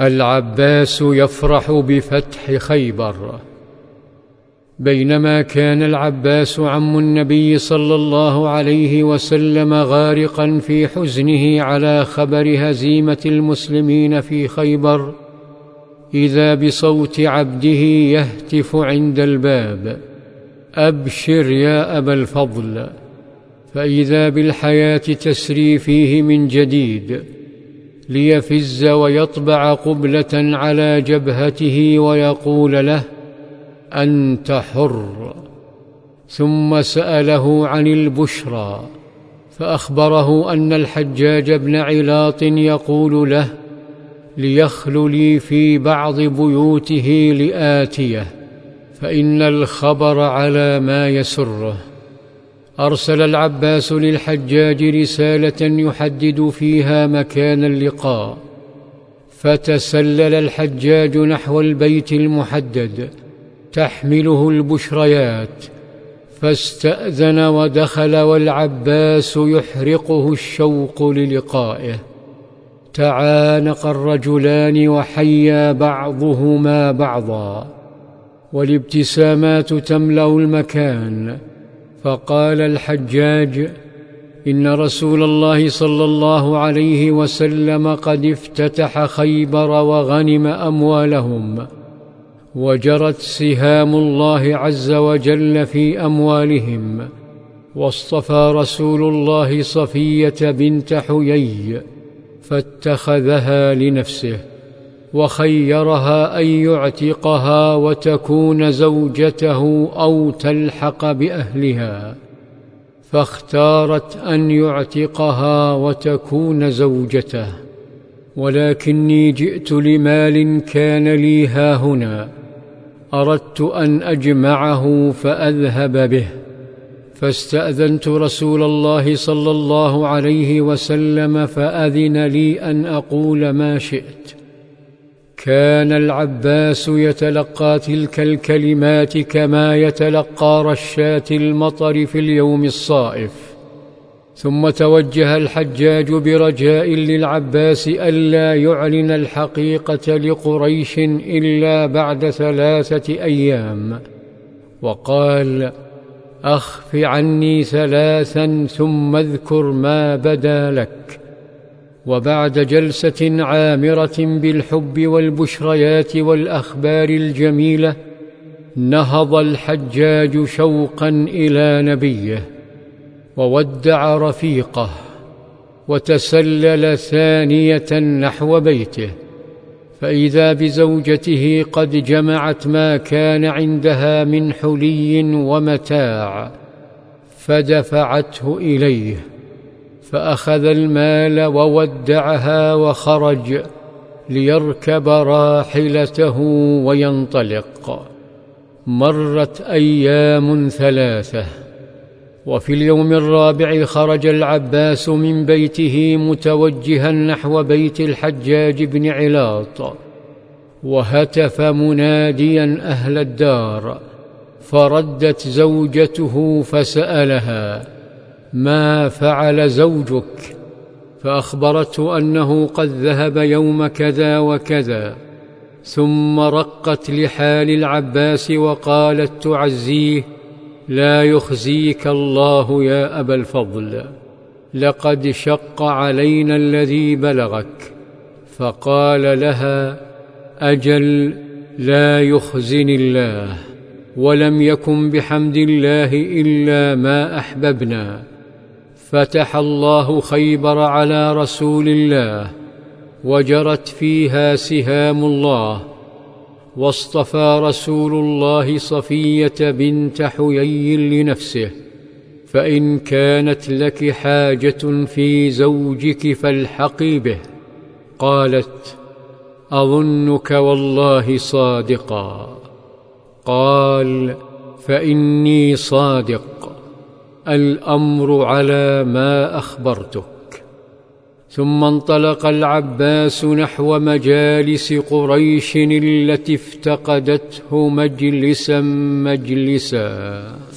العباس يفرح بفتح خيبر. بينما كان العباس عم النبي صلى الله عليه وسلم غارقا في حزنه على خبر هزيمة المسلمين في خيبر إذا بصوت عبده يهتف عند الباب أبشر يا أبا الفضل فإذا بالحياة تسري فيه من جديد. ليفز ويطبع قبلة على جبهته ويقول له أنت حر. ثم سأله عن البشرى فأخبره أن الحجاج بن علاط يقول له ليخل لي في بعض بيوته لآتيه فإن الخبر على ما يسره. أرسل العباس للحجاج رسالة يحدد فيها مكان اللقاء. فتسلل الحجاج نحو البيت المحدد تحمله البشريات. فاستأذن ودخل والعباس يحرقه الشوق للقائه. تعانق الرجلان وحيا بعضهما بعضا. والابتسامات تملأ المكان. فقال الحجاج إن رسول الله صلى الله عليه وسلم قد افتتح خيبر وغنم أموالهم وجرت سهام الله عز وجل في أموالهم واصطفى رسول الله صفية بنت حيي فاتخذها لنفسه. وخيرها أن يعتقها وتكون زوجته أو تلحق بأهلها فاختارت أن يعتقها وتكون زوجته. ولكني جئت لمال كان لي هاهنا أردت أن أجمعه فأذهب به. فاستأذنت رسول الله صلى الله عليه وسلم فأذن لي أن أقول ما شئت. كان العباس يتلقى تلك الكلمات كما يتلقى رشات المطر في اليوم الصائف. ثم توجه الحجاج برجاء للعباس ألا يعلن الحقيقة لقريش إلا بعد ثلاثة أيام. وقال أخف عني ثلاثا ثم اذكر ما بدا لك. وبعد جلسة عامرة بالحب والبشريات والأخبار الجميلة نهض الحجاج شوقا إلى نبيه وودع رفيقه وتسلل ثانية نحو بيته فإذا بزوجته قد جمعت ما كان عندها من حلي ومتاع فدفعته إليه. فأخذ المال وودعها وخرج ليركب راحلته وينطلق. مرت أيام ثلاثة. وفي اليوم الرابع خرج العباس من بيته متوجها نحو بيت الحجاج بن علاط وهتف مناديا أهل الدار فردت زوجته فسألها ما فعل زوجك فأخبرته أنه قد ذهب يوم كذا وكذا ثم رقت لحال العباس وقالت تعزيه لا يخزيك الله يا أبا الفضل لقد شق علينا الذي بلغك فقال لها أجل لا يخزني الله ولم يكن بحمد الله إلا ما أحببنا فتح الله خيبر على رسول الله وجرت فيها سهام الله واصطفى رسول الله صفية بنت حيي لنفسه فإن كانت لك حاجة في زوجك فالحقي به. قالت أظنك والله صادقا. قال فإني صادق. الأمر على ما أخبرتك. ثم انطلق العباس نحو مجالس قريش التي افتقدته مجلسا مجلسا.